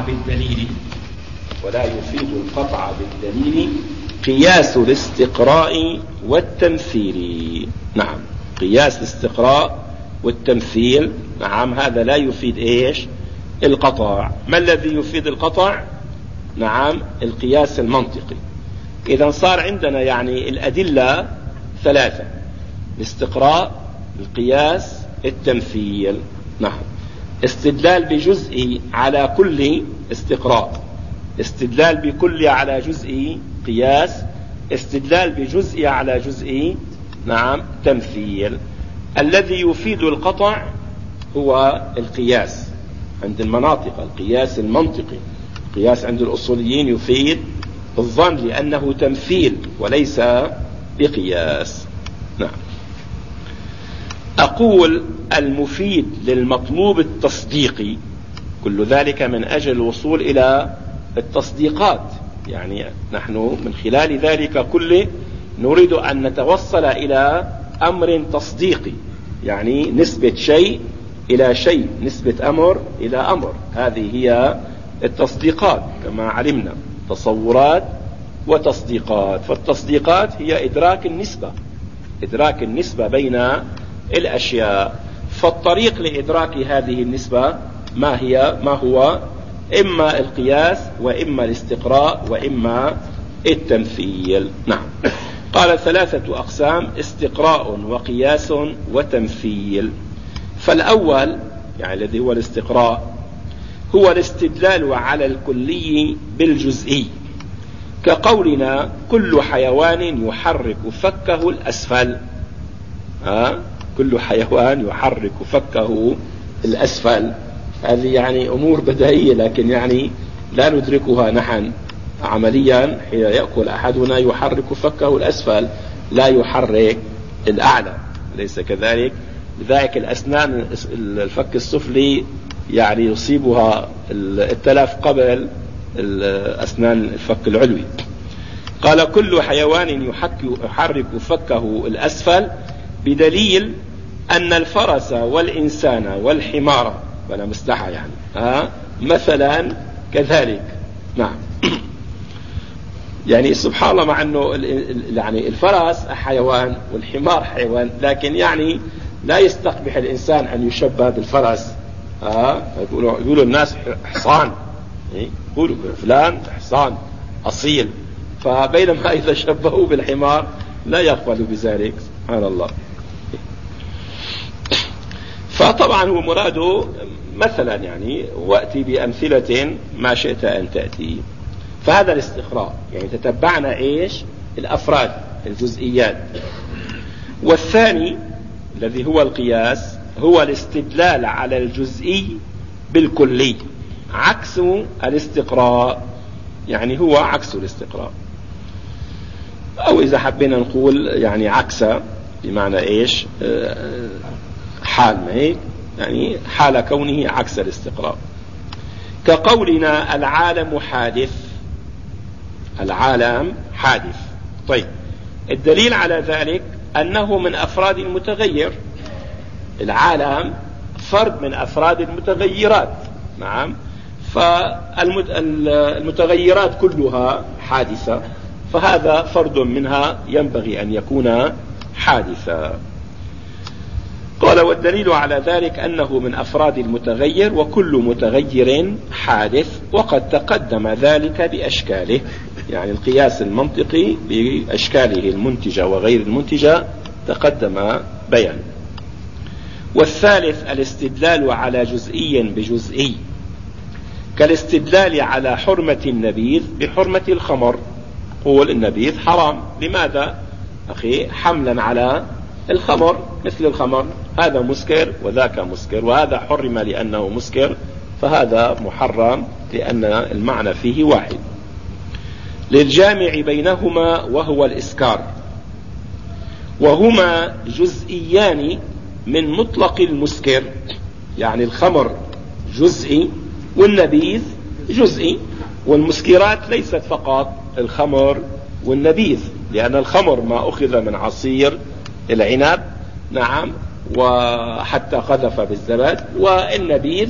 بالدليل ولا يفيد القطع بالدليل قياس الاستقراء والتمثيل. نعم قياس الاستقراء والتمثيل. نعم هذا لا يفيد إيش؟ القطع. ما الذي يفيد القطع؟ نعم القياس المنطقي. إذا صار عندنا يعني الأدلة ثلاثة الاستقراء القياس التمثيل. نعم. استدلال بجزء على كل استقراء. استدلال بكل على جزء قياس. استدلال بجزء على جزء نعم تمثيل. الذي يفيد القطع هو القياس عند المناطق القياس المنطقي. القياس عند الأصوليين يفيد الظن لأنه تمثيل وليس بقياس. نعم. أقول المفيد للمطلوب التصديقي كل ذلك من أجل الوصول إلى التصديقات. يعني نحن من خلال ذلك كله نريد أن نتوصل إلى أمر تصديقي يعني نسبة شيء إلى شيء نسبة أمر إلى أمر. هذه هي التصديقات كما علمنا تصورات وتصديقات. فالتصديقات هي إدراك النسبة إدراك النسبة بين الأشياء. فالطريق لإدراك هذه النسبة ما هي؟ ما هو؟ إما القياس وإما الاستقراء وإما التمثيل. نعم. قال ثلاثة أقسام استقراء وقياس وتمثيل. فالأول يعني الذي هو الاستقراء هو الاستدلال على الكلي بالجزئي. كقولنا كل حيوان يحرك فكه الأسفل. ها؟ كل حيوان يحرك فكه الأسفل. هذه يعني أمور بدائية لكن يعني لا ندركها نحن عمليا. حين يأكل أحدنا يحرك فكه الأسفل لا يحرك الأعلى. ليس كذلك. لذلك الأسنان الفك السفلي يعني يصيبها التلف قبل أسنان الفك العلوي. قال كل حيوان يحرك فكه الأسفل بدليل أن الفرس والإنسان والحمار ولا مستحى يعني ها مثلا كذلك. نعم. يعني سبحان الله مع أنه يعني الفرس حيوان والحمار حيوان لكن يعني لا يستقبح الإنسان أن يشبه بالفرس ها يقولوا يقولوا الناس حصان. إيه؟ يقولوا فلان حصان أصيل. فبينما إذا شبهوا بالحمار لا يقبل بذلك. سبحان الله. فطبعا هو مراده مثلا يعني وأتي بأمثلة ما شئت أن تأتي. فهذا الاستقراء يعني تتبعنا إيش؟ الأفراد الجزئيات. والثاني الذي هو القياس هو الاستدلال على الجزئي بالكلي عكس الاستقراء. يعني هو عكس الاستقراء. أو إذا حبينا نقول يعني عكس بمعنى إيش؟ آه، حال ما هيك يعني حال كونه عكس الاستقراء كقولنا العالم حادث العالم حادث. طيب الدليل على ذلك أنه من أفراد المتغير العالم فرد من أفراد المتغيرات نعم. فالمتغيرات كلها حادثة فهذا فرد منها ينبغي أن يكون حادثا. قال والدليل على ذلك أنه من أفراد المتغير وكل متغير حادث وقد تقدم ذلك بأشكاله. يعني القياس المنطقي بأشكاله المنتجة وغير المنتجة تقدم بيان. والثالث الاستدلال على جزئي بجزئي. كالاستدلال على حرمة النبيذ بحرمة الخمر. قول النبيذ حرام. لماذا؟ أخي حملا على الخمر مثل الخمر. هذا مسكر وذاك مسكر وهذا حرم لأنه مسكر فهذا محرم لأن المعنى فيه واحد. للجامع بينهما وهو الإسكار. وهما جزئيان من مطلق المسكر يعني الخمر جزئي والنبيذ جزئي والمسكرات ليست فقط الخمر والنبيذ لأن الخمر ما أخذ من عصير العنب نعم وحتى قذف بالزبد والنبيذ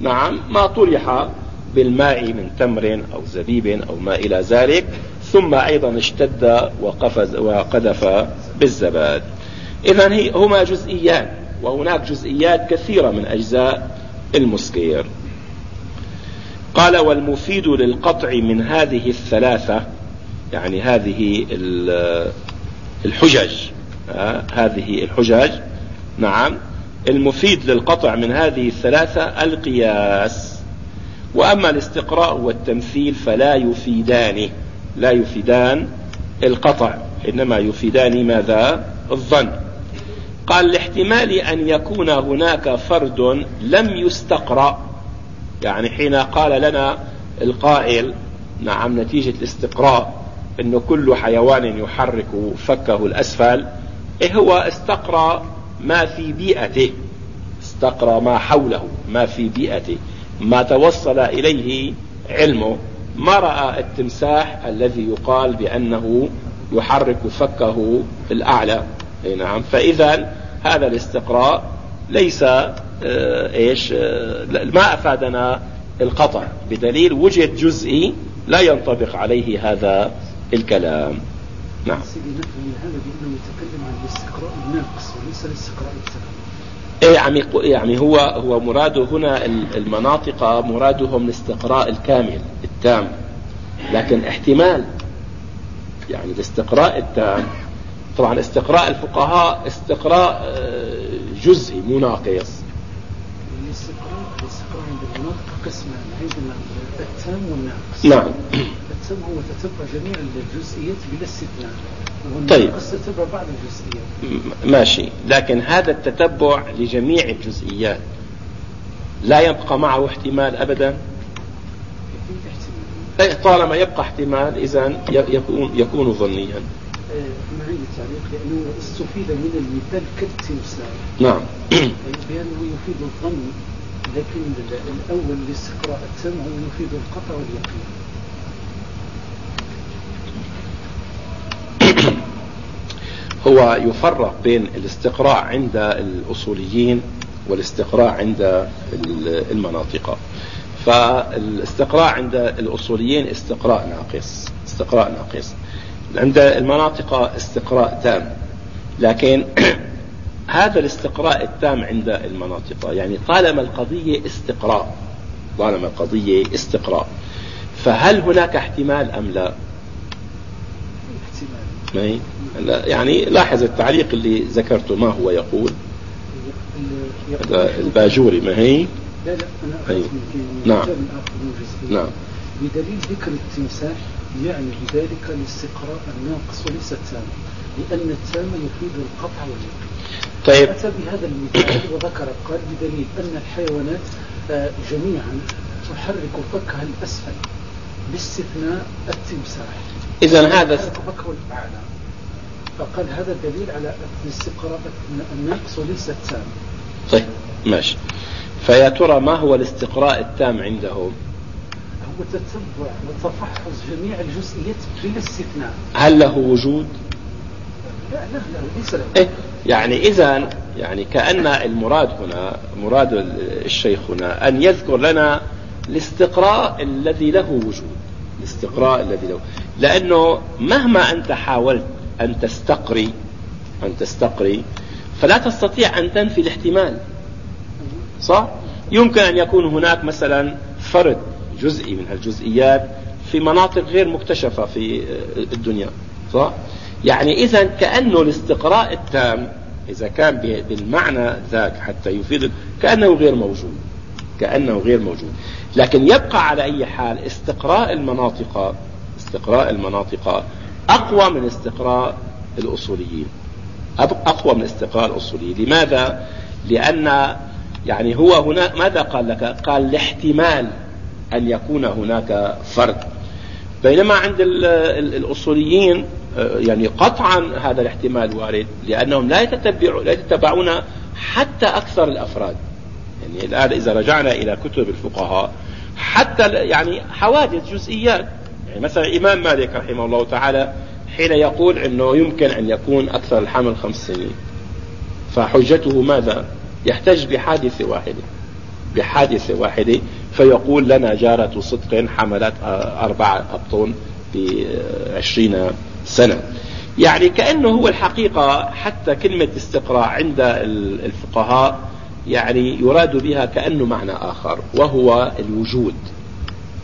نعم ما طرح بالماء من تمر أو زبيب أو ما إلى ذلك ثم أيضا اشتد وقفز وقذف بالزباد إذا هما جزئيان وهناك جزئيات كثيرة من أجزاء المسكير قال والمفيد للقطع من هذه الثلاثة يعني هذه الحجج هذه الحجج نعم. المفيد للقطع من هذه الثلاثة القياس. وأما الاستقراء والتمثيل فلا يفيدان لا يفيدان القطع إنما يفيدان ماذا؟ الظن. قال لاحتمال أن يكون هناك فرد لم يستقرأ يعني حين قال لنا القائل نعم نتيجة الاستقراء انه كل حيوان يحرك فكه الأسفل إيه هو؟ استقرأ. ما في بيئته. استقرأ ما حوله ما في بيئته. ما توصل إليه علمه. ما رأى التمساح الذي يقال بأنه يحرك فكه الأعلى. نعم. فإذا هذا الاستقراء ليس آه، إيش آه، ما أفادنا القطع بدليل وجد جزئي لا ينطبق عليه هذا الكلام. نعم. سيدي نفهم هذا بأنه يتكلم عن الاستقراء الناقص وليس الاستقراء التام إيه يعني يعني هو هو مراده هنا المناطق مرادهم الاستقراء الكامل التام. لكن احتمال يعني الاستقراء التام طبعا استقراء الفقهاء استقراء آه، جزئي مناقص الاستقراء عند قسمان عندنا التام والناقص نعم. التام هو تتبع جميع الجزئيات بلا استثناء. طيب. تتبع بعض الجزئيات. ماشي. لكن هذا التتبع لجميع الجزئيات لا يبقى معه احتمال ابدا؟ طالما يبقى احتمال اذا يكون يكون ظنيا. معي التعليق لأنه استفيد من المثال كالتمثال. نعم. بأنه يفيد الظن لكن الأول الاستقراء التام هو يفيد القطع واليقين. هو يفرق بين الاستقراء عند الأصوليين والاستقراء عند المناطق. فالاستقراء عند الأصوليين استقراء ناقص استقراء ناقص. عند المناطق استقراء تام. لكن هذا الاستقراء التام عند المناطق. يعني طالما القضية استقراء طالما القضية استقراء فهل هناك احتمال أم لا؟ احتمال. يعني لاحظ التعليق اللي ذكرته ما هو يقول؟ الباجوري ما هي؟ لا لا أنا نعم. نعم. بدليل ذكر التمساح يعني بذلك الاستقراء الناقص وليس التام لأن التام يفيد القطع واليقين. طيب. أتى بهذا المثال وذكر قال بدليل أن الحيوانات آه، جميعا تحرك فكها الأسفل باستثناء التمساح. إذا هذا فكه الأعلى فقال هذا دليل على الاستقراء الناقص وليس التام. طيب ماشي. فيا ترى ما هو الاستقراء التام عندهم؟ وتتبع وتفحص جميع الجزئيات بلا استثناء. هل له وجود؟ لا لا لا ليس له إيه؟ يعني إذا يعني كأن المراد هنا مراد الشيخ هنا أن يذكر لنا الاستقراء الذي له وجود الاستقراء الذي له لأنه مهما أنت حاولت أن تستقري أن تستقري فلا تستطيع أن تنفي الاحتمال صح؟ يمكن أن يكون هناك مثلا فرد جزئي من هالجزئيات في مناطق غير مكتشفة في الدنيا صح؟ يعني إذا كأنه الاستقراء التام إذا كان بالمعنى ذاك حتى يفيد كأنه غير موجود كأنه غير موجود لكن يبقى على أي حال استقراء المناطق استقراء المناطق أقوى من استقراء الأصوليين أقوى من استقراء الأصوليين لماذا؟ لأن يعني هو هنا ماذا قال لك؟ قال لاحتمال أن يكون هناك فرد بينما عند الأصوليين يعني قطعا هذا الاحتمال وارد لأنهم لا يتتبعون لا يتبعون حتى أكثر الأفراد. يعني الآن إذا رجعنا إلى كتب الفقهاء حتى يعني حوادث جزئيات. يعني مثلا إمام مالك رحمه الله تعالى حين يقول أنه يمكن أن يكون أكثر الحمل خمس سنين. فحجته ماذا؟ يحتج بحادثة واحدة بحادثة واحدة فيقول لنا جارة صدق حملت أربعة أبطون في عشرين سنة. يعني كأنه هو الحقيقة حتى كلمة استقراء عند الفقهاء يعني يراد بها كأنه معنى آخر وهو الوجود.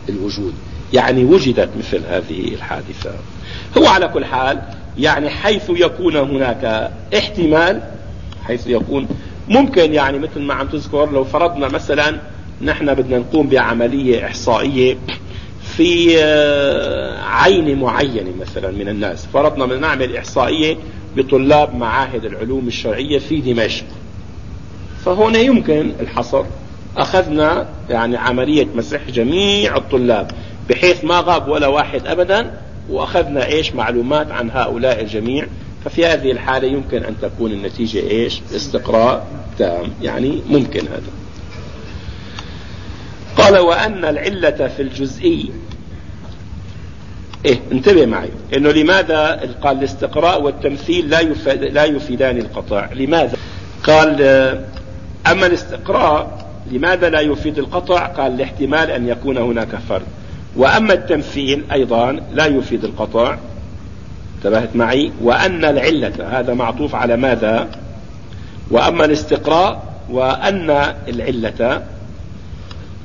الوجود. يعني وجدت مثل هذه الحادثة. هو على كل حال يعني حيث يكون هناك احتمال حيث يكون ممكن يعني مثل ما عم تذكر لو فرضنا مثلا نحن بدنا نقوم بعملية إحصائية في آه، عين معينة مثلا من الناس. فرضنا بدنا نعمل إحصائية بطلاب معاهد العلوم الشرعية في دمشق. فهنا يمكن الحصر. أخذنا يعني عملية مسح جميع الطلاب بحيث ما غاب ولا واحد أبدا وأخذنا إيش؟ معلومات عن هؤلاء الجميع. ففي هذه الحالة يمكن أن تكون النتيجة إيش؟ استقراء تام. يعني ممكن هذا. قال وأن العلة في الجزئي. إيه انتبه معي. إنه لماذا قال الاستقراء والتمثيل لا يفيد لا يفيدان القطع لماذا؟ قال أما الاستقراء لماذا لا يفيد القطع قال لاحتمال أن يكون هناك فرد وأما التمثيل أيضا لا يفيد القطع انتبهت معي؟ وأن العلة هذا معطوف على ماذا؟ وأما الاستقراء وأن العلة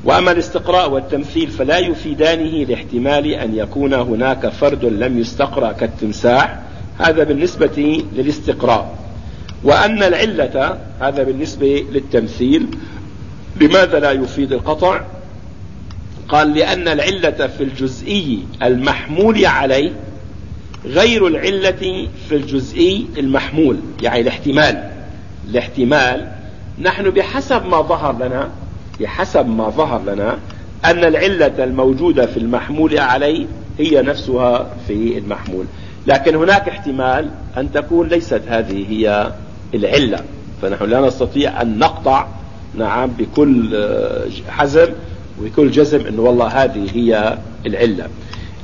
وأما الاستقراء والتمثيل فلا يفيدانه لاحتمال أن يكون هناك فرد لم يستقرأ كالتمساح هذا بالنسبة للاستقراء. وأن العلة هذا بالنسبة للتمثيل. لماذا لا يفيد القطع؟ قال لأن العلة في الجزئي المحمول عليه غير العلة في الجزئي المحمول يعني الاحتمال. الاحتمال نحن بحسب ما ظهر لنا بحسب ما ظهر لنا أن العلة الموجودة في المحمول عليه هي نفسها في المحمول. لكن هناك احتمال أن تكون ليست هذه هي العلة. فنحن لا نستطيع أن نقطع نعم بكل حزم وبكل جزم أنه والله هذه هي العلة.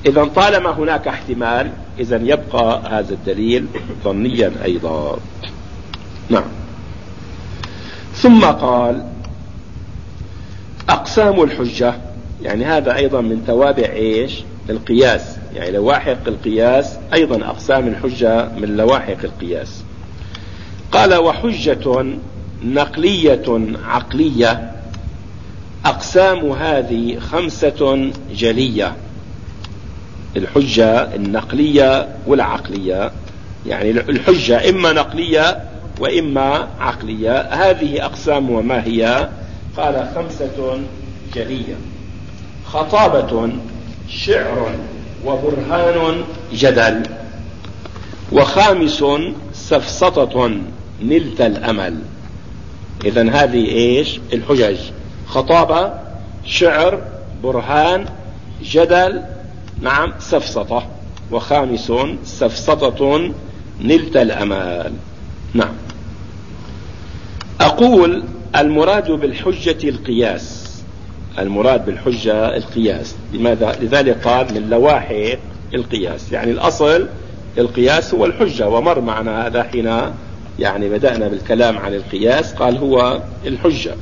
إذا طالما هناك احتمال إذا يبقى هذا الدليل ظنيا أيضا. نعم. ثم قال أقسام الحجة يعني هذا أيضا من توابع إيش؟ القياس. يعني لواحق القياس أيضا أقسام الحجة من لواحق القياس. قال وحجة نقلية عقلية أقسام هذه خمسة جلية. الحجة النقلية والعقلية. يعني الحجة إما نقلية وإما عقلية. هذه أقسام وما هي؟ قال خمسة جلية خطابة شعر وبرهان جدل وخامس سفسطة نلت الأمل. إذا هذه إيش؟ الحجج. خطابة شعر برهان جدل نعم سفسطة. وخامس سفسطة نلت الأمال نعم. أقول المراد بالحجة القياس. المراد بالحجة القياس. لماذا؟ لذلك قال من لواحق القياس. يعني الأصل القياس هو الحجة. ومر معنا هذا حين يعني بدأنا بالكلام عن القياس. قال هو الحجة.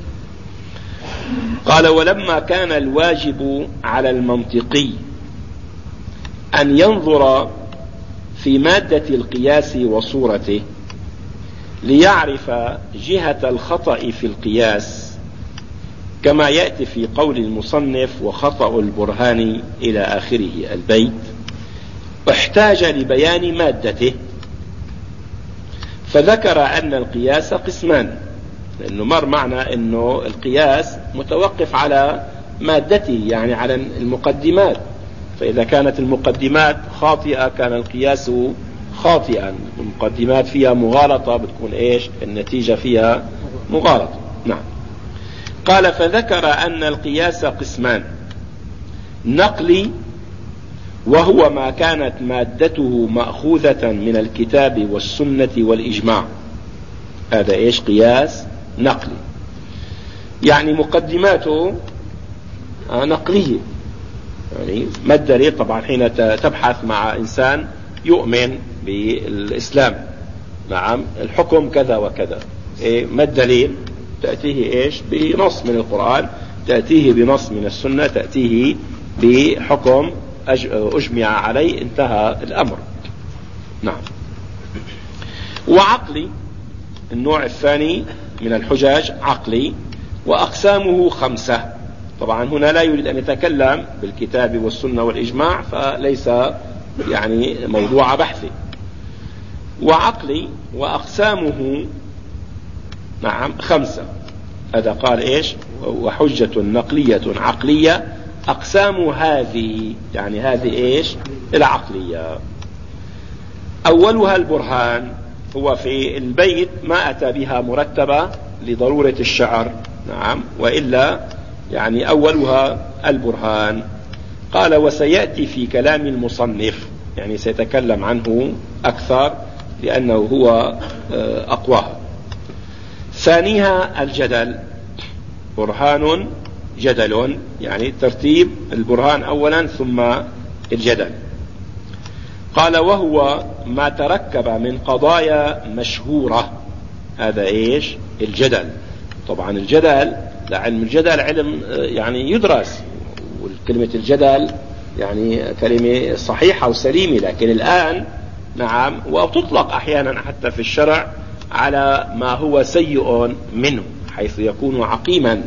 قال ولما كان الواجب على المنطقي أن ينظر في مادة القياس وصورته ليعرف جهة الخطأ في القياس كما يأتي في قول المصنف وخطأ البرهان إلى آخره البيت احتاج لبيان مادته. فذكر أن القياس قسمان لأنه مر معنا أنه القياس متوقف على مادته يعني على المقدمات. فإذا كانت المقدمات خاطئة كان القياس خاطئا. المقدمات فيها مغالطة بتكون إيش؟ النتيجة فيها مغالطة. نعم. قال فذكر أن القياس قسمان. نقلي وهو ما كانت مادته مأخوذة من الكتاب والسنة والإجماع. هذا إيش؟ قياس نقلي. يعني مقدماته نقلية. يعني ما الدليل طبعا حين تبحث مع إنسان يؤمن بالإسلام. نعم الحكم كذا وكذا. إيه ما الدليل؟ تأتيه إيش؟ بنص من القرآن تأتيه بنص من السنة تأتيه بحكم أجمع عليه انتهى الأمر. نعم. وعقلي النوع الثاني من الحجاج عقلي وأقسامه خمسة. طبعا هنا لا يريد أن يتكلم بالكتاب والسنة والإجماع فليس يعني موضوع بحثي. وعقلي وأقسامه نعم خمسة. هذا قال إيش؟ وحجة نقلية عقلية. أقسام هذه يعني هذه إيش؟ العقلية. أولها البرهان. هو في البيت ما أتى بها مرتبة لضرورة الشعر. نعم. وإلا يعني أولها البرهان. قال وسيأتي في كلام المصنف يعني سيتكلم عنه أكثر لأنه هو آه، أقواها ثانيها الجدل. برهان جدل يعني ترتيب البرهان أولا ثم الجدل. قال وهو ما تركب من قضايا مشهورة. هذا إيش؟ الجدل. طبعا الجدل علم الجدل علم يعني يدرس. وكلمة الجدل يعني كلمة صحيحة وسليمة لكن الآن نعم وتطلق أحيانا حتى في الشرع على ما هو سيء منه حيث يكون عقيما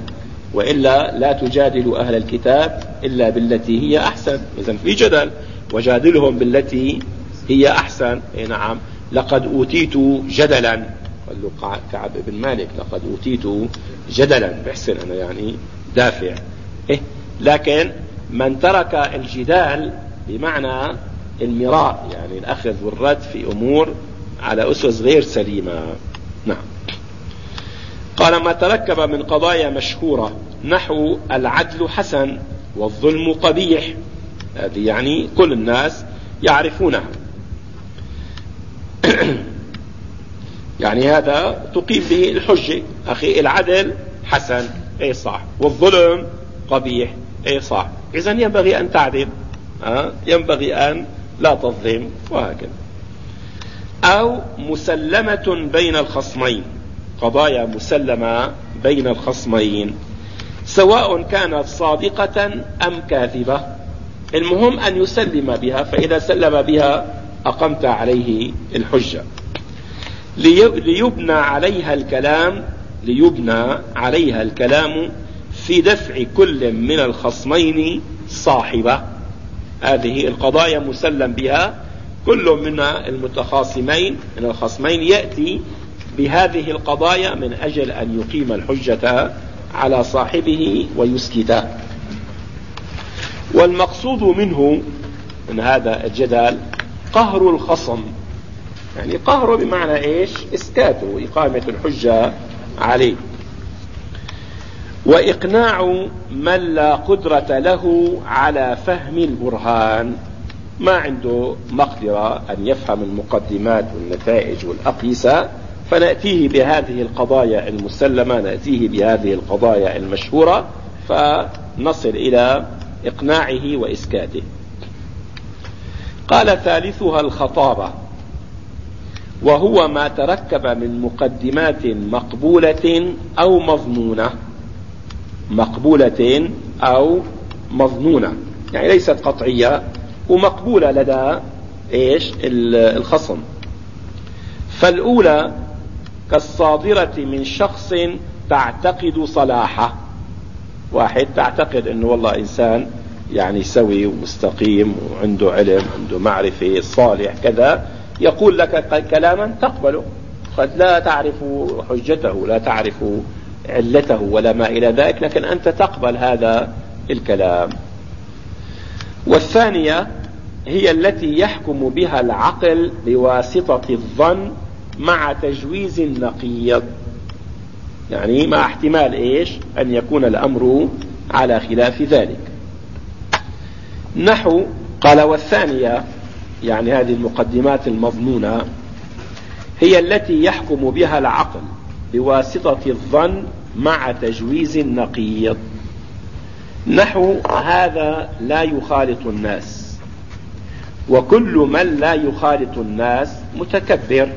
وإلا لا تجادل أهل الكتاب إلا بالتي هي أحسن. إذا في جدل وجادلهم بالتي هي أحسن. إيه نعم. لقد أوتيت جدلا. قال كعب بن مالك لقد أوتيت جدلا. بحسن أنا يعني دافع. إيه؟ لكن من ترك الجدال بمعنى المراء يعني الأخذ والرد في أمور على أسس غير سليمة. نعم. قال ما تركب من قضايا مشهورة نحو العدل حسن والظلم قبيح. هذه يعني كل الناس يعرفونها. يعني هذا تقيم به الحجة أخي العدل حسن أي صح والظلم قبيح أي صح. إذا ينبغي أن تعدل؟ ينبغي أن لا تظلم وهكذا. أو مسلمة بين الخصمين. قضايا مسلمة بين الخصمين. سواء كانت صادقة أم كاذبة. المهم أن يسلم بها فإذا سلم بها أقمت عليه الحجة. ليبنى عليها الكلام ليبنى عليها الكلام في دفع كل من الخصمين صاحبة. هذه القضايا مسلم بها كل من المتخاصمين من الخصمين يأتي بهذه القضايا من أجل أن يقيم الحجة على صاحبه ويسكته والمقصود منه من هذا الجدال قهر الخصم. يعني قهره بمعنى إيش؟ اسكاته اقامة الحجة عليه. وإقناع من لا قدرة له على فهم البرهان. ما عنده مقدرة أن يفهم المقدمات والنتائج والأقيسة فنأتيه بهذه القضايا المسلمة نأتيه بهذه القضايا المشهورة فنصل إلى إقناعه وإسكاته. قال ثالثها الخطابة وهو ما تركب من مقدمات مقبولة أو مظنونة مقبولة أو مظنونة يعني ليست قطعية ومقبولة لدى إيش؟ الخصم. فالأولى كالصادرة من شخص تعتقد صلاحه. واحد تعتقد إنه والله إنسان يعني سوي ومستقيم وعنده علم عنده معرفة صالح كذا يقول لك كلاما تقبله. قد لا تعرف حجته لا تعرف علته ولا ما إلى ذلك لكن أنت تقبل هذا الكلام. والثانية هي التي يحكم بها العقل بواسطة الظن مع تجويز النقيض. يعني مع احتمال إيش؟ أن يكون الأمر على خلاف ذلك. نحو قال والثانية يعني هذه المقدمات المظنونة هي التي يحكم بها العقل بواسطة الظن مع تجويز النقيض. نحو هذا لا يخالط الناس. وكل من لا يخالط الناس متكبر.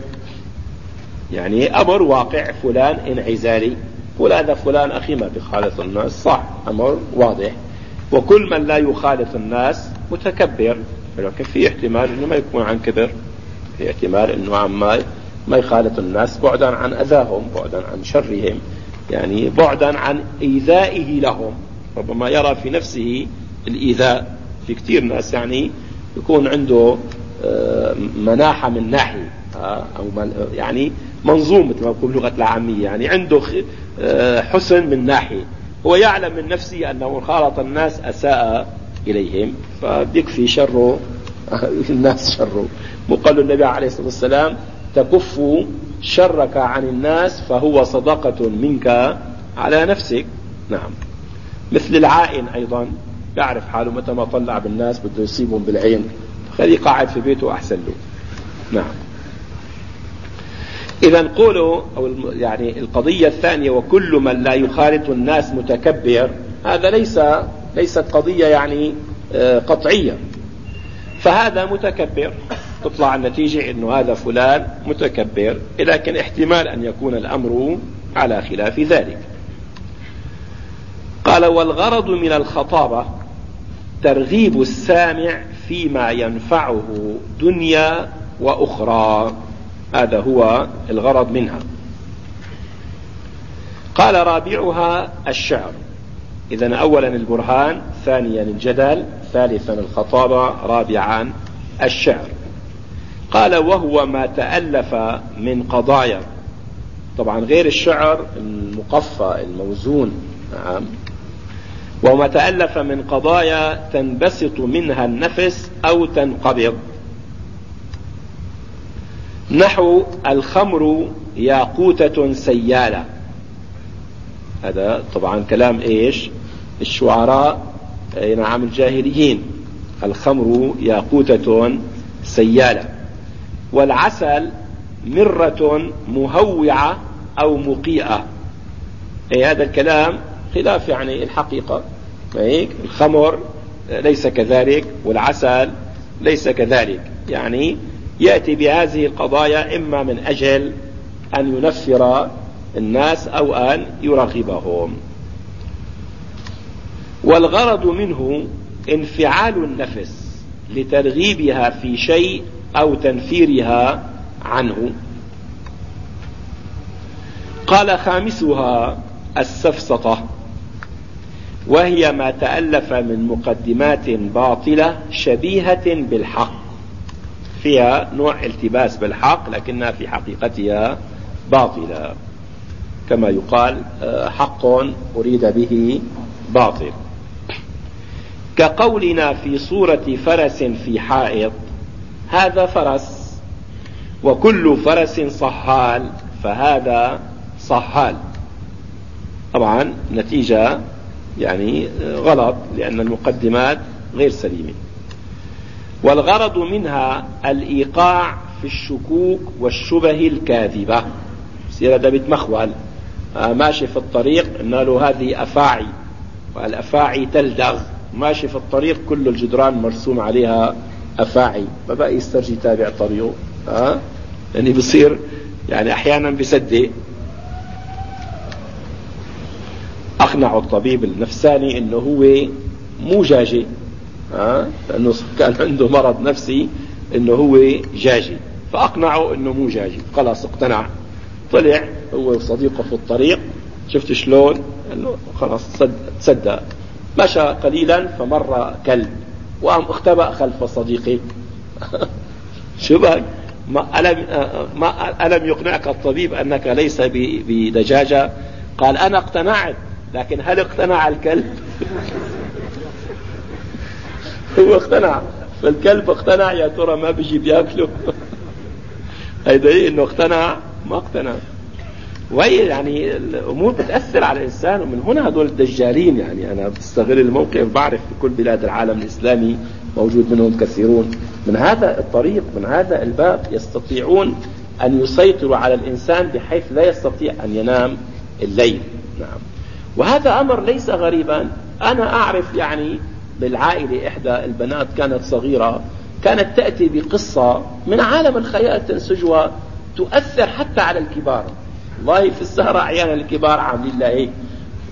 يعني أمر واقع فلان انعزالي قول هذا فلان أخي ما بيخالط الناس. صح أمر واضح. وكل من لا يخالط الناس متكبر. لكن في احتمال إنه ما يكون عن كبر. في احتمال إنه عن ما ما يخالط الناس بعدا عن أذاهم بعدا عن شرهم. يعني بعدا عن إيذائه لهم. ربما يرى في نفسه الإيذاء. في كثير ناس يعني يكون عنده آه، مناحة من ناحية آه، أو يعني منظوم مثل ما بقول لغة العامية يعني عنده آه، حسن من ناحية. هو يعلم من نفسه أنه خالط الناس أساء إليهم فبيكفي شره. الناس شره. وقال النبي عليه الصلاة والسلام تكف شرك عن الناس فهو صدقة منك على نفسك. نعم. مثل العائن أيضا. يعرف حاله متى ما طلع بالناس بده يصيبهم بالعين. خليه قاعد في بيته أحسن له. نعم. إذا قولوا أو يعني القضية الثانية وكل من لا يخالط الناس متكبر هذا ليس ليست قضية يعني آه، قطعية. فهذا متكبر. تطلع النتيجة أنه هذا فلان متكبر لكن احتمال أن يكون الأمر على خلاف ذلك. قال والغرض من الخطابة ترغيب السامع فيما ينفعه دنيا وأخرى. هذا هو الغرض منها. قال رابعها الشعر. إذا أولا البرهان ثانيا الجدل ثالثا الخطابة رابعا الشعر. قال وهو ما تألف من قضايا. طبعا غير الشعر المقفى الموزون نعم. وما تألف من قضايا تنبسط منها النفس أو تنقبض. نحو الخمر ياقوتة سيالة. هذا طبعا كلام إيش؟ الشعراء أي نعم الجاهليين. الخمر ياقوتة سيالة. والعسل مرة مهوعة أو مقيئة. أي هذا الكلام خلاف يعني الحقيقة. هيك الخمر ليس كذلك والعسل ليس كذلك. يعني يأتي بهذه القضايا إما من أجل أن ينفر الناس أو أن يرغبهم والغرض منه انفعال النفس لترغيبها في شيء أو تنفيرها عنه. قال خامسها السفسطة وهي ما تألف من مقدمات باطلة شبيهة بالحق. فيها نوع التباس بالحق لكنها في حقيقتها باطلة. كما يقال آه، حق أريد به باطل. كقولنا في صورة فرس في حائط هذا فرس وكل فرس صهال فهذا صهال طبعا نتيجة يعني غلط لأن المقدمات غير سليمة. والغرض منها الإيقاع في الشكوك والشبه الكاذبة. سيرة ده بتمخول آه ماشي في الطريق قلنا له هذه أفاعي. والأفاعي تلدغ. ماشي في الطريق كل الجدران مرسوم عليها أفاعي. ما بقى يسترجي يتابع طريقه. آه؟ يعني بصير يعني أحيانا بصدق. أقنعوا الطبيب النفساني أنه هو مو جاجي. ها لأنه كان عنده مرض نفسي أنه هو جاجي. فأقنعوا أنه مو جاجي. خلاص اقتنع. طلع هو وصديقه في الطريق. شفت شلون؟ إنه خلاص تصدق مشى قليلا فمر كلب. وقام اختبأ خلف صديقه. شو بك ما ألم, ما ألم يقنعك الطبيب أنك ليس بدجاجة؟ قال أنا اقتنعت لكن هل اقتنع الكلب؟ هو اقتنع. فالكلب اقتنع يا ترى ما بيجي بياكله؟ هيدا إيه إنه اقتنع. ما اقتنع. يعني الأمور بتأثر على الإنسان ومن هنا هدول الدجالين يعني أنا بستغل الموقف بعرف في كل بلاد العالم الإسلامي موجود منهم كثيرون. من هذا الطريق من هذا الباب يستطيعون أن يسيطروا على الإنسان بحيث لا يستطيع أن ينام الليل. نعم. وهذا أمر ليس غريبا. أنا أعرف يعني بالعائلة إحدى البنات كانت صغيرة كانت تأتي بقصة من عالم الخيال تنسجها تؤثر حتى على الكبار. والله في السهرة أحيانا الكبار عاملين لها هيك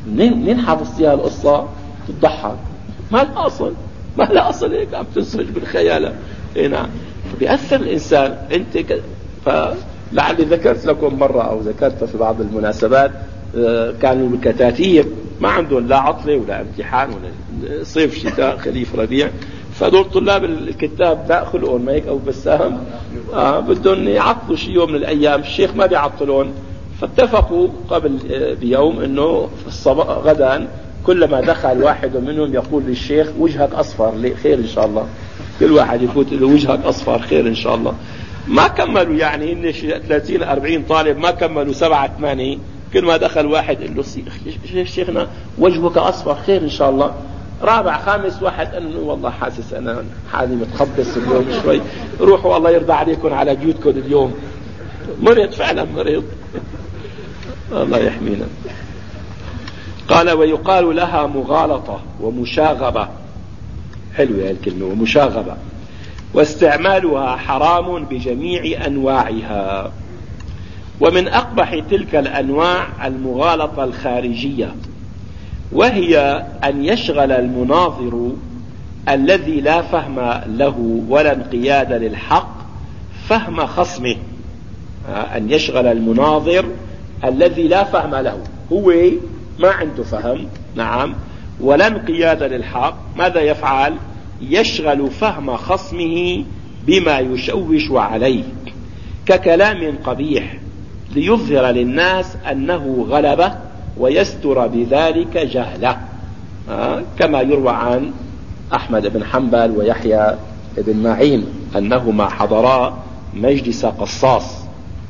منين حافظتيها القصة؟ تضحك. ما لها أصل. ما لها أصل هيك عم تنسج بالخيال اي نعم. بيأثر الإنسان. أنت ك... فلعلي ذكرت لكم مرة أو ذكرت في بعض المناسبات آه، كانوا الكتاتيب ما عندهم لا عطلة ولا امتحان ولا صيف شتاء خريف ربيع. فدول طلاب الكتاب لا خلقهم ما هيك أو بسام. آه بدهم يعطلوا شي يوم من الأيام. الشيخ ما بيعطلون. فاتفقوا قبل آه، بيوم الصباح غدا كلما دخل واحد منهم يقول للشيخ وجهك أصفر. خير إن شاء الله. كل واحد يفوت له وجهك أصفر. خير إن شاء الله. ما كملوا يعني هن 30 40 طالب ما كملوا سبعة ثمانية. كل ما دخل واحد قال له شيخنا وجهك أصفر. خير إن شاء الله. رابع خامس واحد. انه والله حاسس أنا حالي متخبص اليوم شوي. روحوا الله يرضى عليكم على جودكم اليوم. مرض فعلا مريض. الله يحمينا. قال ويقال لها مغالطة ومشاغبة. حلوة الكلمة ومشاغبة. واستعمالها حرام بجميع أنواعها. ومن أقبح تلك الأنواع المغالطة الخارجية. وهي أن يشغل المناظر الذي لا فهم له ولا انقياد للحق فهم خصمه. أن يشغل المناظر الذي لا فهم له. هو ما عنده فهم نعم ولا انقياد للحق. ماذا يفعل؟ يشغل فهم خصمه بما يشوش عليه. ككلام قبيح ليظهر للناس أنه غلبه ويستر بذلك جهله. آه كما يروى عن أحمد بن حنبل ويحيى بن معين أنهما حضرا مجلس قصاص.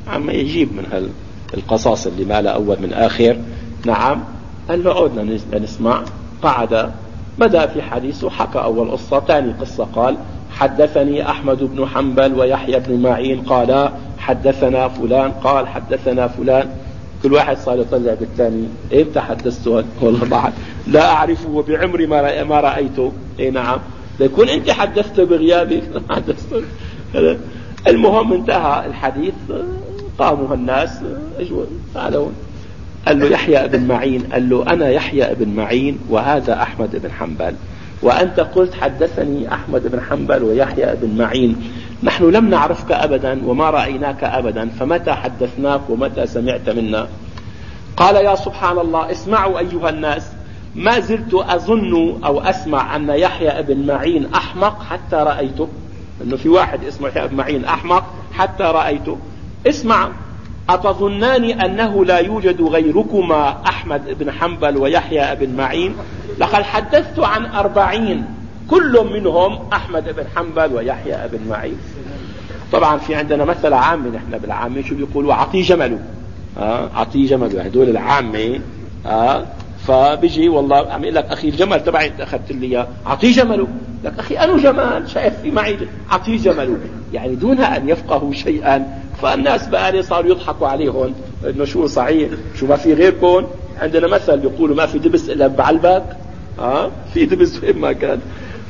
عم يجيب من القصاص اللي ما له أول من آخر. نعم قال له عودنا نسمع. قعد بدأ في حديثه حكى أول قصة ثاني قصة قال حدثني أحمد بن حنبل ويحيى بن معين قالا حدثنا فلان قال حدثنا فلان. كل واحد صار يطلع بالثاني. إمتى حدثته والله بعد. لا أعرفه بعمري ما ما رأيته. اي نعم. ليكون أنت حدثته بغيابي حدثته المهم انتهى الحديث. قاموا الناس. اجوا تعالوا قال له يحيى بن معين. قال له أنا يحيى بن معين وهذا أحمد بن حنبل. وأنت قلت حدثني أحمد بن حنبل ويحيى بن معين. نحن لم نعرفك أبدا وما رأيناك أبدا فمتى حدثناك ومتى سمعت منا؟ قال يا سبحان الله اسمعوا أيها الناس ما زلت أظن أو أسمع أن يحيى بن معين أحمق حتى رأيته. أنه في واحد اسمه يحيى بن معين أحمق حتى رأيته. اسمع أتظنان أنه لا يوجد غيركما أحمد بن حنبل ويحيى بن معين؟ لقد حدثت عن أربعين. كل منهم أحمد بن حنبل ويحيى بن معين. طبعا في عندنا مثل عامة نحن بالعامة شو بيقولوا؟ عطي جمله آه عطي جمله يعني دول العامة آه فبيجي والله عم يقول لك أخي الجمل تبعي أنت أخذت لي إياه. اعطيه جمله لك أخي أنو جمال؟ شايف في معي اعطيه جمله يعني دون أن يفقهوا شيئا فالناس بقى صاروا يضحكوا عليهم إنه شو صحيح. شو ما في غيركم؟ عندنا مثل بيقولوا ما في دبس إلا بعلبك. آه في دبس وين ما كان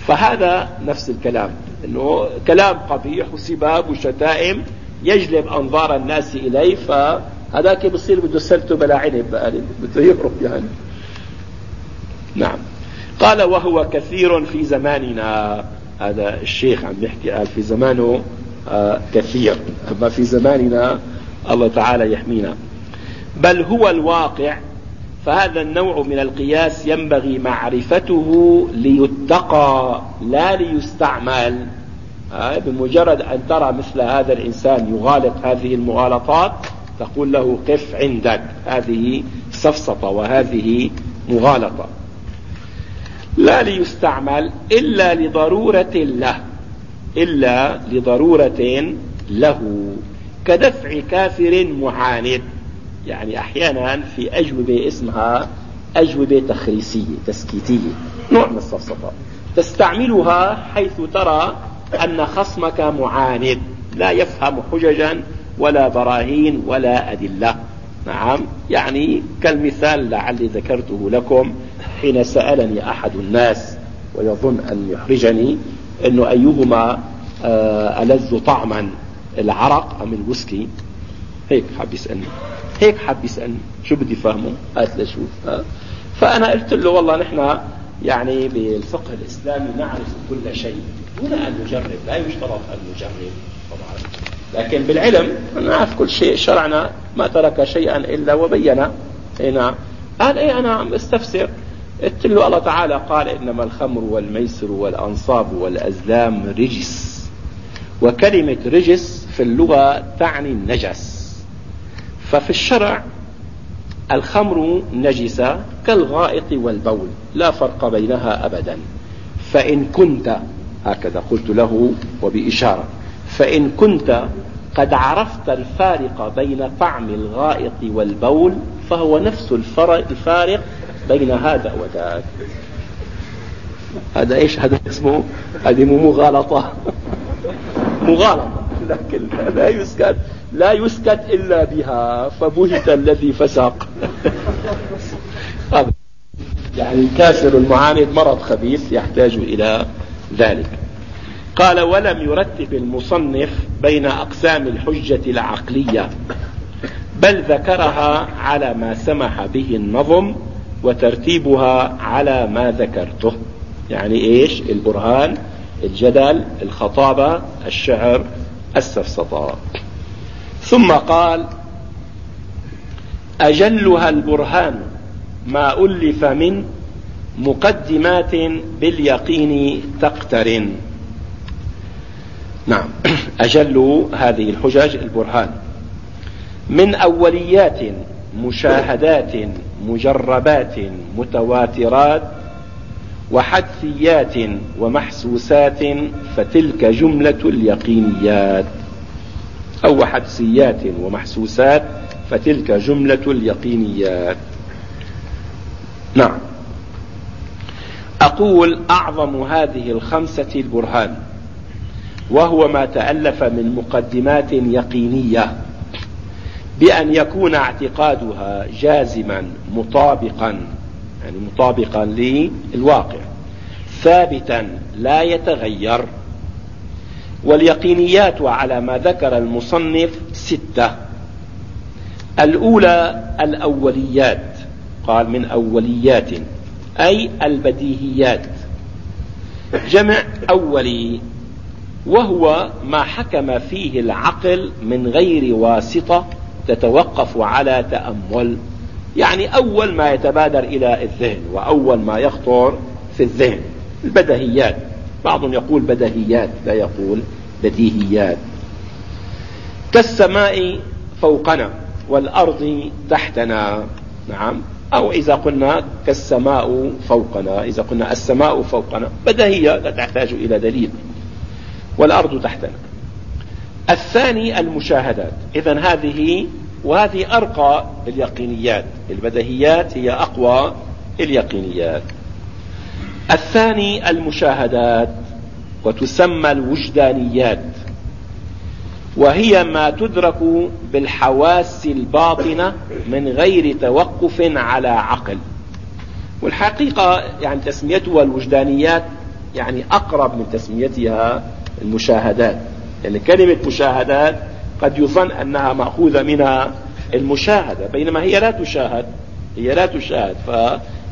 فهذا نفس الكلام إنه كلام قبيح وسباب وشتائم يجلب أنظار الناس إليه فهذاك بصير بده سلته بلا عنب بقى بده يهرب يعني. نعم. قال وهو كثير في زماننا. هذا الشيخ عم يحكي قال في زمانه آه كثير أما في زماننا الله تعالى يحمينا. بل هو الواقع فهذا النوع من القياس ينبغي معرفته ليتقى لا ليستعمل. آه، بمجرد أن ترى مثل هذا الإنسان يغالط هذه المغالطات تقول له قف عندك هذه سفسطة وهذه مغالطة. لا ليستعمل إلا لضرورة له إلا لضرورة له كدفع كافر معاند يعني أحيانا في أجوبة اسمها أجوبة تخريسية تسكيتية نوع من السفسطة تستعملها حيث ترى أن خصمك معاند لا يفهم حججا ولا براهين ولا أدلة. نعم يعني كالمثال لعلي ذكرته لكم حين سألني أحد الناس ويظن أن يحرجني أنه أيهما آه، ألذ طعما العرق أم الوسكي؟ هيك حاب يسألني. هيك حب يسألني شو بدي فهمه؟ قالت له شوف فأنا قلت له والله نحن يعني بالفقه الإسلامي نعرف كل شيء. دون أن نجرب لا يشترط أن نجرب طبعا. لكن بالعلم نعرف كل شيء شرعنا ما ترك شيئا إلا وبينا. نعم قال إيه أنا عم أستفسر. قلت له الله تعالى قال إنما الخمر والميسر والأنصاب والأزلام رجس وكلمة رجس في اللغة تعني النجس. ففي الشرع الخمر نجسة كالغائط والبول لا فرق بينها أبدا. فإن كنت هكذا قلت له وبإشارة فإن كنت قد عرفت الفارق بين طعم الغائط والبول فهو نفس الفارق بين هذا وذاك. هذا إيش؟ هذا اسمه؟ هذه مو مغالطة. مغالطة. لكن لا يسكت لا يسكت إلا بها فبهت الذي فسق. يعني الكافر المعاند مرض خبيث يحتاج إلى ذلك. قال ولم يرتب المصنف بين أقسام الحجة العقلية بل ذكرها على ما سمح به النظم وترتيبها على ما ذكرته. يعني إيش؟ البرهان الجدل الخطابة الشعر السفسطاء ثم قال أجلها البرهان ما ألف من مقدمات باليقين تقترن. نعم أجل هذه الحجج البرهان. من أوليات مشاهدات مجربات متواترات وحدثيات ومحسوسات فتلك جملة اليقينيات. أو حدسيات ومحسوسات فتلك جملة اليقينيات. نعم. أقول أعظم هذه الخمسة البرهان وهو ما تألف من مقدمات يقينية بأن يكون اعتقادها جازما مطابقا يعني مطابقا للواقع. ثابتا لا يتغير. واليقينيات على ما ذكر المصنف ستة. الأولى الأوليات قال من أوليات أي البديهيات. جمع أولي وهو ما حكم فيه العقل من غير واسطة تتوقف على تأمل. يعني أول ما يتبادر إلى الذهن وأول ما يخطر في الذهن. البدهيات بعض يقول بدهيات لا يقول بديهيات. كالسماء فوقنا والأرض تحتنا. نعم. أو إذا قلنا كالسماء فوقنا إذا قلنا السماء فوقنا. بدهية لا تحتاج إلى دليل. والأرض تحتنا. الثاني المشاهدات. إذا هذه وهذه أرقى اليقينيات. البدهيات هي أقوى اليقينيات. الثاني المشاهدات وتسمى الوجدانيات وهي ما تدرك بالحواس الباطنة من غير توقف على عقل. والحقيقة يعني تسميتها الوجدانيات يعني أقرب من تسميتها المشاهدات. يعني كلمة مشاهدات قد يظن أنها مأخوذة من المشاهدة بينما هي لا تشاهد هي لا تشاهد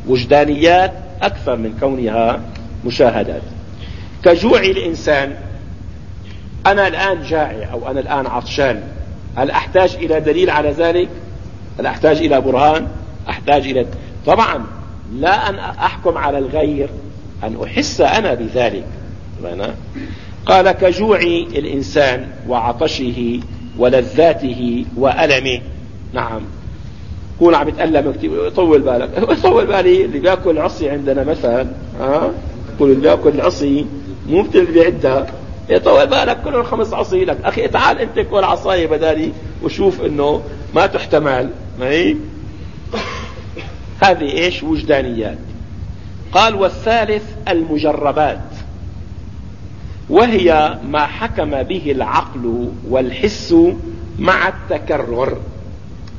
فوجدانيات أكثر من كونها مشاهدات. كجوع الإنسان أنا الآن جائع أو أنا الآن عطشان هل أحتاج إلى دليل على ذلك؟ هل أحتاج إلى برهان؟ أحتاج إلى طبعا لا أن أحكم على الغير أن أحس أنا بذلك. قال كجوع الإنسان وعطشه ولذاته وألمه. نعم. كون عم يتألم كثير طول بالك. طول بالي. اللي بيأكل عصي عندنا مثلا ها؟ كل اللي بيأكل عصي مو مثل اللي بيعدها طول بالك. كل خمس عصي لك. أخي تعال أنت كل عصاية بدالي وشوف إنه ما تحتمل. ما هي هذه إيش؟ وجدانيات. قال والثالث المجربات. وهي ما حكم به العقل والحس مع التكرر.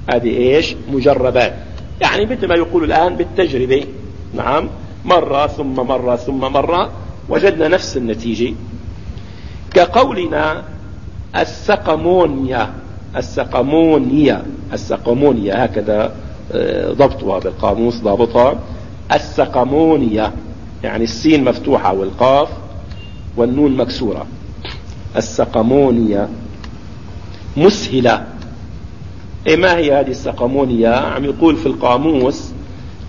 هذه إيش؟ مجربات. يعني مثل ما يقول الآن بالتجربة. نعم. مرة ثم مرة ثم مرة وجدنا نفس النتيجة. كقولنا السقمونيا. السقمونية السقمونية هكذا آه، ضبطها بالقاموس ضابطها. السقمونية يعني السين مفتوحة والقاف. والنون مكسورة. السقمونية مسهلة. إيه ما هي هذه السقمونية؟ عم يقول في القاموس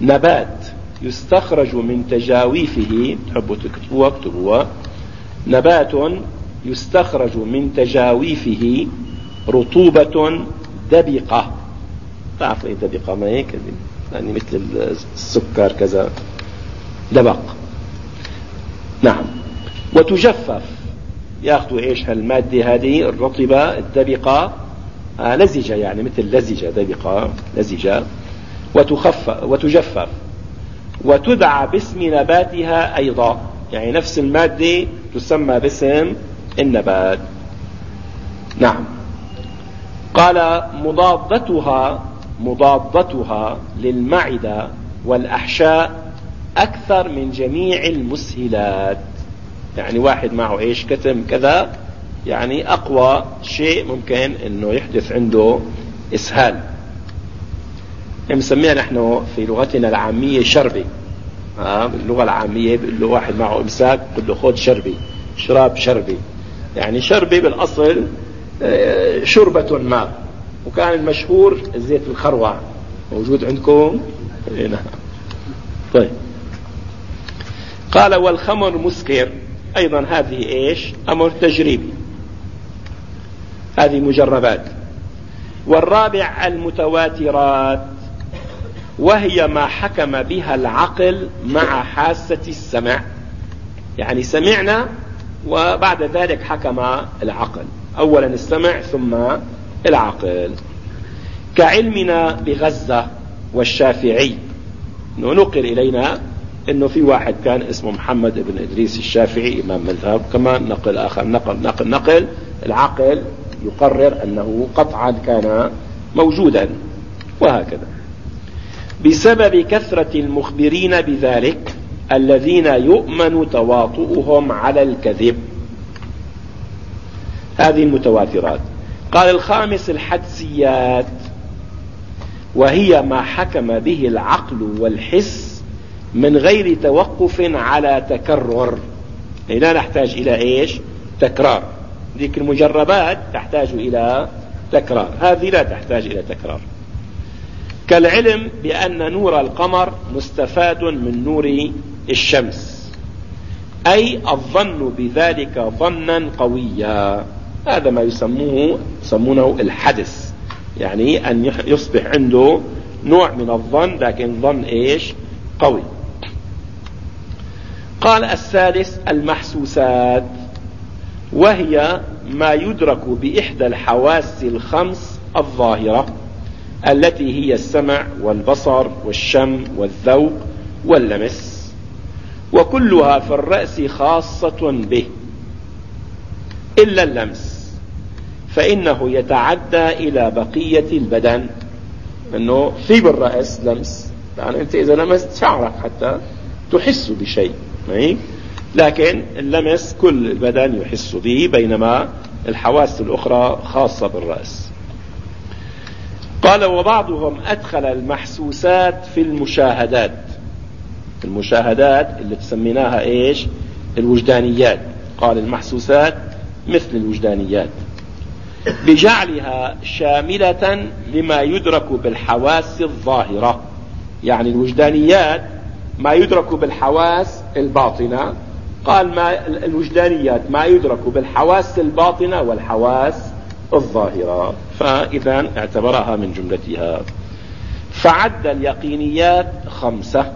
نبات يستخرج من تجاويفه تحبوا تكتبوها اكتبوها نبات يستخرج من تجاويفه رطوبة دبقة. تعرف إيه دبقة ما هيك؟ يعني مثل السكر كذا. دبق. نعم. وتجفف. ياخذوا إيش هالمادة هذه؟ الرطبة الدبقة. آه لزجة يعني مثل لزجة دبقة لزجة. وتخف وتجفف. وتدعى باسم نباتها أيضا. يعني نفس المادة تسمى باسم النبات. نعم. قال مضادتها مضادتها للمعدة والأحشاء أكثر من جميع المسهلات. يعني واحد معه إيش كتم كذا يعني أقوى شيء ممكن أنه يحدث عنده إسهال. بنسميها نحن في لغتنا العامية شربي. آه باللغة العامية بيقول له واحد معه إمساك بقول له خذ شربي شراب شربي. يعني شربي بالأصل آه، شربة ما. وكان المشهور زيت الخروع. موجود عندكم؟ إيه، نعم. طيب. قال والخمر مسكر. أيضا هذه إيش؟ أمر تجريبي. هذه مجربات. والرابع المتواترات وهي ما حكم بها العقل مع حاسة السمع. يعني سمعنا وبعد ذلك حكم العقل. اولا السمع ثم العقل. كعلمنا بغزة والشافعي نقل إلينا إنه في واحد كان اسمه محمد بن إدريس الشافعي إمام مذهب. كمان نقل آخر نقل نقل نقل العقل يقرر أنه قطعا كان موجودا وهكذا. بسبب كثرة المخبرين بذلك الذين يؤمن تواطؤهم على الكذب. هذه المتواترات. قال الخامس الحدسيات وهي ما حكم به العقل والحس من غير توقف على تكرر. يعني لا نحتاج إلى إيش؟ تكرار. ذيك المجربات تحتاج إلى تكرار. هذه لا تحتاج إلى تكرار. كالعلم بأن نور القمر مستفاد من نور الشمس. أي الظن بذلك ظنا قويا. هذا ما يسموه يسمونه الحدث. يعني أن يصبح عنده نوع من الظن لكن ظن إيش؟ قوي. قال الثالث المحسوسات وهي ما يدرك بإحدى الحواس الخمس الظاهرة التي هي السمع والبصر والشم والذوق واللمس وكلها في الرأس خاصة به إلا اللمس فإنه يتعدى إلى بقية البدن أنه في بالرأس لمس يعني أنت إذا لمست شعرك حتى تحس بشيء. لكن اللمس كل البدن يحس به بينما الحواس الأخرى خاصة بالرأس. قال وبعضهم أدخل المحسوسات في المشاهدات. المشاهدات اللي تسميناها إيش؟ الوجدانيات. قال المحسوسات مثل الوجدانيات. بجعلها شاملة لما يدرك بالحواس الظاهرة. يعني الوجدانيات ما يدرك بالحواس الباطنة. قال ما الوجدانيات ما يدرك بالحواس الباطنة والحواس الظاهرة. فإذا اعتبرها من جملتها. فعد اليقينيات خمسة.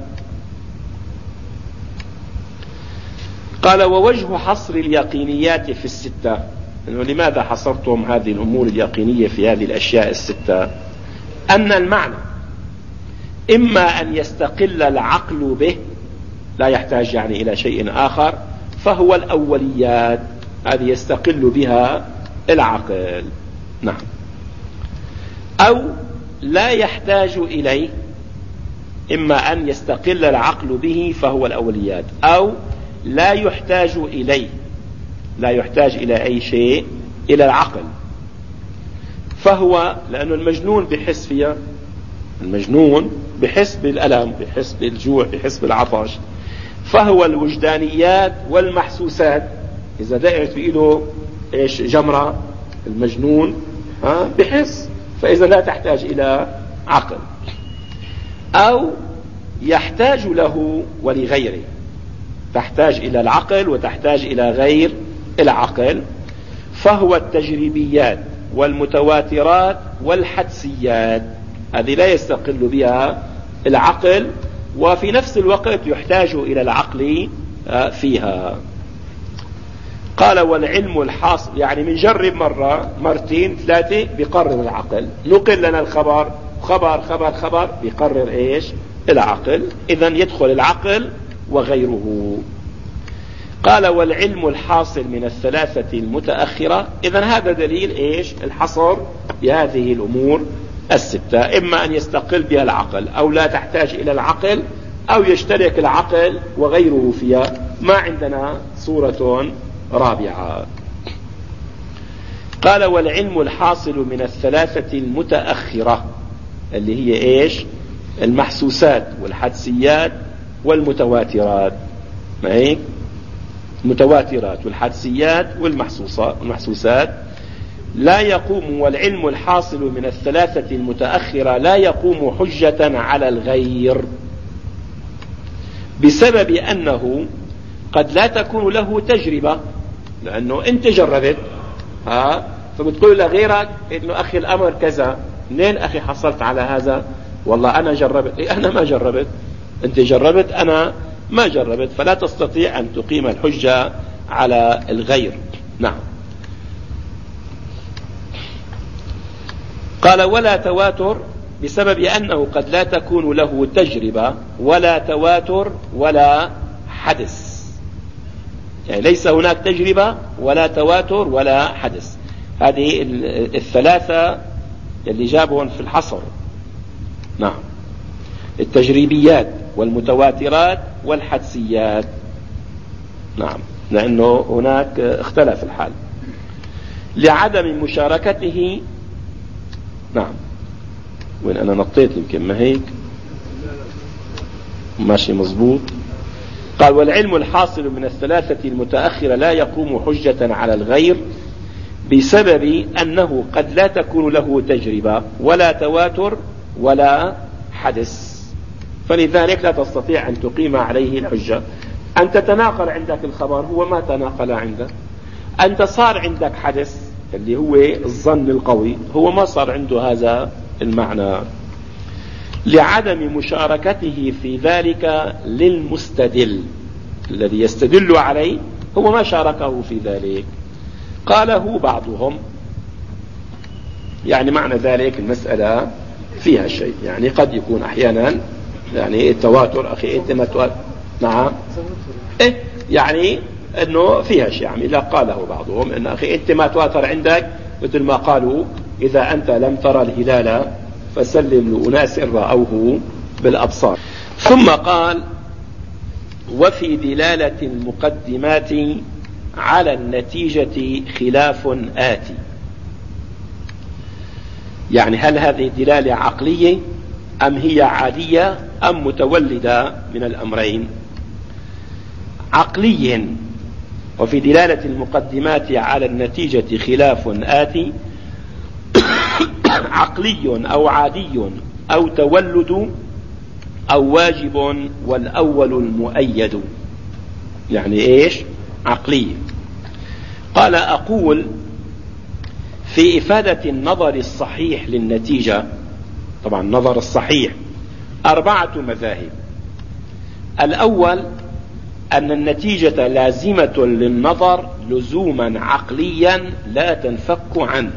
قال ووجه حصر اليقينيات في الستة. إنه لماذا حصرتم هذه الأمور اليقينية في هذه الأشياء الستة؟ أن المعنى إما أن يستقل العقل به لا يحتاج يعني إلى شيء آخر فهو الأوليات هذه يستقل بها العقل. نعم. أو لا يحتاج إليه إما أن يستقل العقل به فهو الأوليات. أو لا يحتاج إليه لا يحتاج إلى أي شيء إلى العقل. فهو لأنه المجنون بحس فيها المجنون بحس بالألم بحس بالجوع بحس بالعطش فهو الوجدانيات والمحسوسات. إذا دقت في إيده إيش؟ جمرة المجنون ها؟ بحس. فإذا لا تحتاج إلى عقل. أو يحتاج له ولغيره. تحتاج إلى العقل وتحتاج إلى غير العقل. فهو التجريبيات والمتواترات والحدسيات. هذه لا يستقل بها العقل وفي نفس الوقت يحتاج إلى العقل آه، فيها. قال والعلم الحاصل يعني بنجرب مرة مرتين ثلاثة بيقرر العقل. نقل لنا الخبر خبر خبر خبر بيقرر إيش؟ العقل. اذا يدخل العقل وغيره. قال والعلم الحاصل من الثلاثة المتأخرة. إذا هذا دليل إيش؟ الحصر بهذه الأمور. الستة إما أن يستقل بها العقل أو لا تحتاج إلى العقل أو يشترك العقل وغيره فيها. ما عندنا؟ صورة رابعة. قال والعلم الحاصل من الثلاثة المتأخرة اللي هي إيش؟ المحسوسات والحدسيات والمتواترات. ما هيك المتواترات والحدسيات والمحسوسات لا يقوم والعلم الحاصل من الثلاثة المتأخرة لا يقوم حجة على الغير. بسبب أنه قد لا تكون له تجربة لأنه أنت جربت ها فبتقول لغيرك إنه أخي الأمر كذا. منين أخي حصلت على هذا؟ والله أنا جربت. إيه أنا ما جربت. أنت جربت أنا ما جربت. فلا تستطيع أن تقيم الحجة على الغير. نعم. قال ولا تواتر بسبب أنه قد لا تكون له تجربة ولا تواتر ولا حدث. يعني ليس هناك تجربة ولا تواتر ولا حدث. هذه الثلاثة اللي جابهم في الحصر. نعم. التجريبيات والمتواترات والحدسيات. نعم. لأنه هناك اختلف الحال. لعدم مشاركته نعم. وين أنا نطيت يمكن ما هيك؟ ماشي مظبوط. قال والعلم الحاصل من الثلاثة المتأخرة لا يقوم حجة على الغير بسبب أنه قد لا تكون له تجربة ولا تواتر ولا حدث. فلذلك لا تستطيع أن تقيم عليه الحجة. أن تتناقل عندك الخبر هو ما تناقل عندك أنت صار عندك حدث اللي هو الظن القوي. هو ما صار عنده هذا المعنى. لعدم مشاركته في ذلك للمستدل. الذي يستدل عليه هو ما شاركه في ذلك. قاله بعضهم. يعني معنى ذلك المسألة فيها شيء. يعني قد يكون أحيانا يعني التواتر أخي أنت ما نعم. إيه؟ يعني أنه فيها شيء. يعني لا قاله بعضهم أن أخي أنت ما تواتر عندك مثل ما قالوا إذا أنت لم ترى الهلال فسلم لأناس رأوه بالأبصار. ثم قال وفي دلالة المقدمات على النتيجة خلاف آتي. يعني هل هذه دلالة عقلية أم هي عادية أم متولدة من الأمرين؟ عقلي وفي دلالة المقدمات على النتيجة خلاف آتي عقلي أو عادي أو تولد أو واجب والأول المؤيد. يعني إيش؟ عقلي. قال أقول في إفادة النظر الصحيح للنتيجة طبعا النظر الصحيح أربعة مذاهب. الأول أن النتيجة لازمة للنظر لزوما عقليا لا تنفك عنه.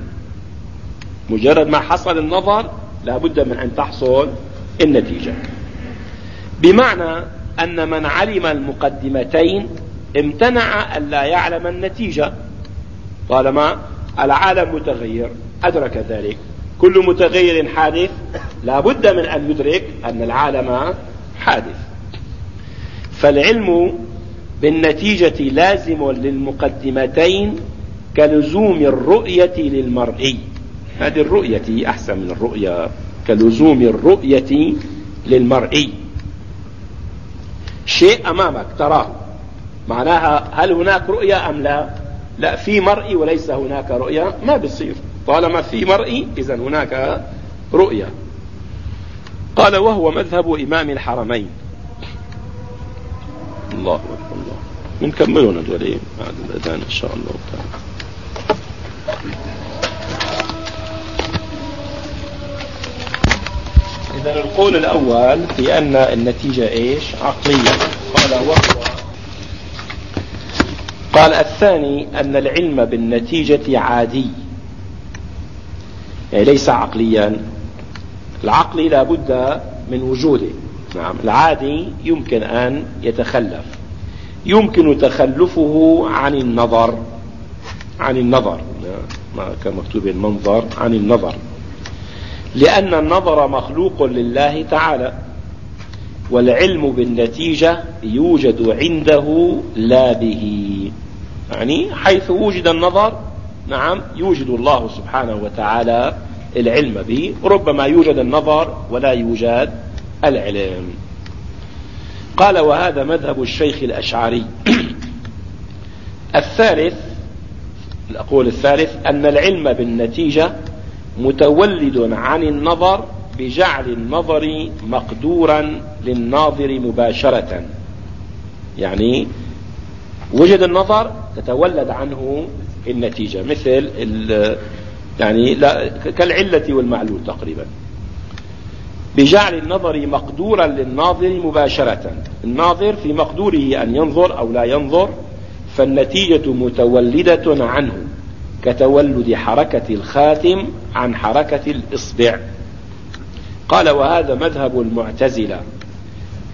مجرد ما حصل النظر لابد من أن تحصل النتيجة. بمعنى أن من علم المقدمتين امتنع أن لا يعلم النتيجة. طالما العالم متغير. أدرك ذلك. كل متغير حادث لا بد من أن يدرك أن العالم حادث. فالعلم بالنتيجة لازم للمقدمتين كلزوم الرؤية للمرئي هذه الرؤية أحسن من الرؤية كلزوم الرؤية للمرئي شيء أمامك تراه معناها هل هناك رؤية أم لا؟ لا في مرئي وليس هناك رؤية ما بيصير طالما في مرئي إذا هناك رؤية قال وهو مذهب إمام الحرمين. الله أكبر الله بنكملهم هذول بعد الأذان إن شاء الله تعالى. إذا القول الأول في أن النتيجة إيش؟ عقلية. قال وهو قال الثاني أن العلم بالنتيجة عادي. يعني ليس عقليا. العقل لا بد من وجوده. نعم. العادي يمكن أن يتخلف. يمكن تخلفه عن النظر. عن النظر. ما كان مكتوب المنظر. عن النظر. لأن النظر مخلوق لله تعالى. والعلم بالنتيجة يوجد عنده لا به. يعني حيث وجد النظر نعم يوجد الله سبحانه وتعالى العلم به. ربما يوجد النظر ولا يوجد العلم. قال وهذا مذهب الشيخ الأشعري. الثالث الأقول الثالث أن العلم بالنتيجة متولد عن النظر بجعل النظر مقدورا للناظر مباشرة. يعني وجد النظر تتولد عنه النتيجة مثل يعني كالعلة والمعلول تقريبا. بجعل النظر مقدورا للناظر مباشرة. الناظر في مقدوره أن ينظر أو لا ينظر فالنتيجة متولدة عنه كتولد حركة الخاتم عن حركة الإصبع. قال وهذا مذهب المعتزلة.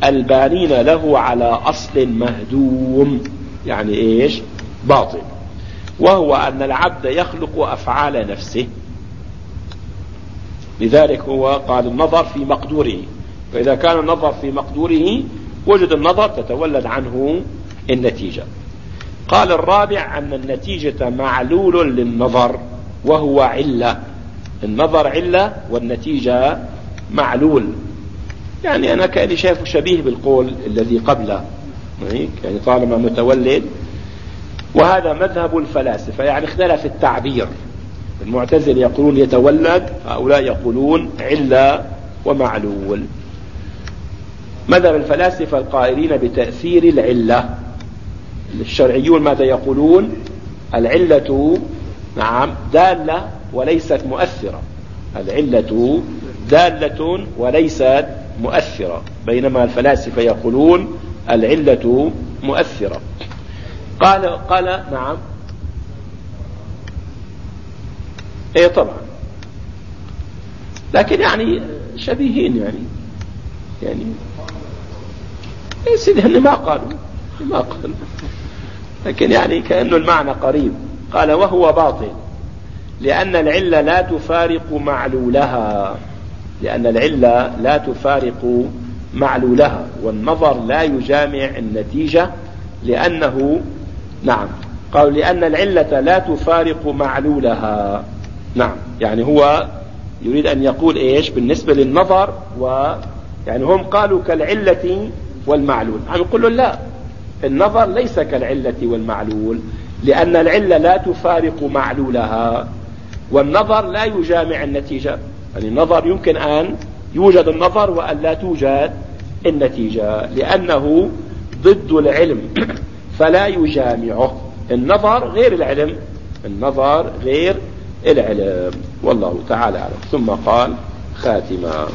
البانين له على أصل مهدوم يعني إيش؟ باطل. وهو أن العبد يخلق أفعال نفسه. لذلك هو قال النظر في مقدوره. فإذا كان النظر في مقدوره وجد النظر تتولد عنه النتيجة. قال الرابع أن النتيجة معلول للنظر وهو علة. النظر علة والنتيجة معلول. يعني أنا كأني شايفه شبيه بالقول الذي قبله. يعني طالما متولد. وهذا مذهب الفلاسفة يعني اختلف التعبير. المعتزل يقولون يتولد هؤلاء يقولون علة ومعلول. مذهب الفلاسفة القائلين بتأثير العلة. الشرعيون ماذا يقولون؟ العلة نعم دالة وليست مؤثرة. العلة دالة وليست مؤثرة. بينما الفلاسفة يقولون العلة مؤثرة. قال قال نعم إيه طبعا. لكن يعني شبيهين يعني. يعني يا سيدي ما قالوا ما قالوا. لكن يعني كأنه المعنى قريب. قال وهو باطل. لأن العلة لا تفارق معلولها. لأن العلة لا تفارق معلولها. والنظر لا يجامع النتيجة لأنه نعم قالوا لأن العلة لا تفارق معلولها. نعم. يعني هو يريد أن يقول إيش؟ بالنسبة للنظر و يعني هم قالوا كالعلة والمعلول. عم يقول لا؟ النظر ليس كالعلة والمعلول لأن العلة لا تفارق معلولها والنظر لا يجامع النتيجة. يعني النظر يمكن أن يوجد النظر وأن لا توجد النتيجة لأنه ضد العلم فلا يجامعه. النظر غير العلم النظر غير العلم والله تعالى أعلم. ثم قال خاتمة.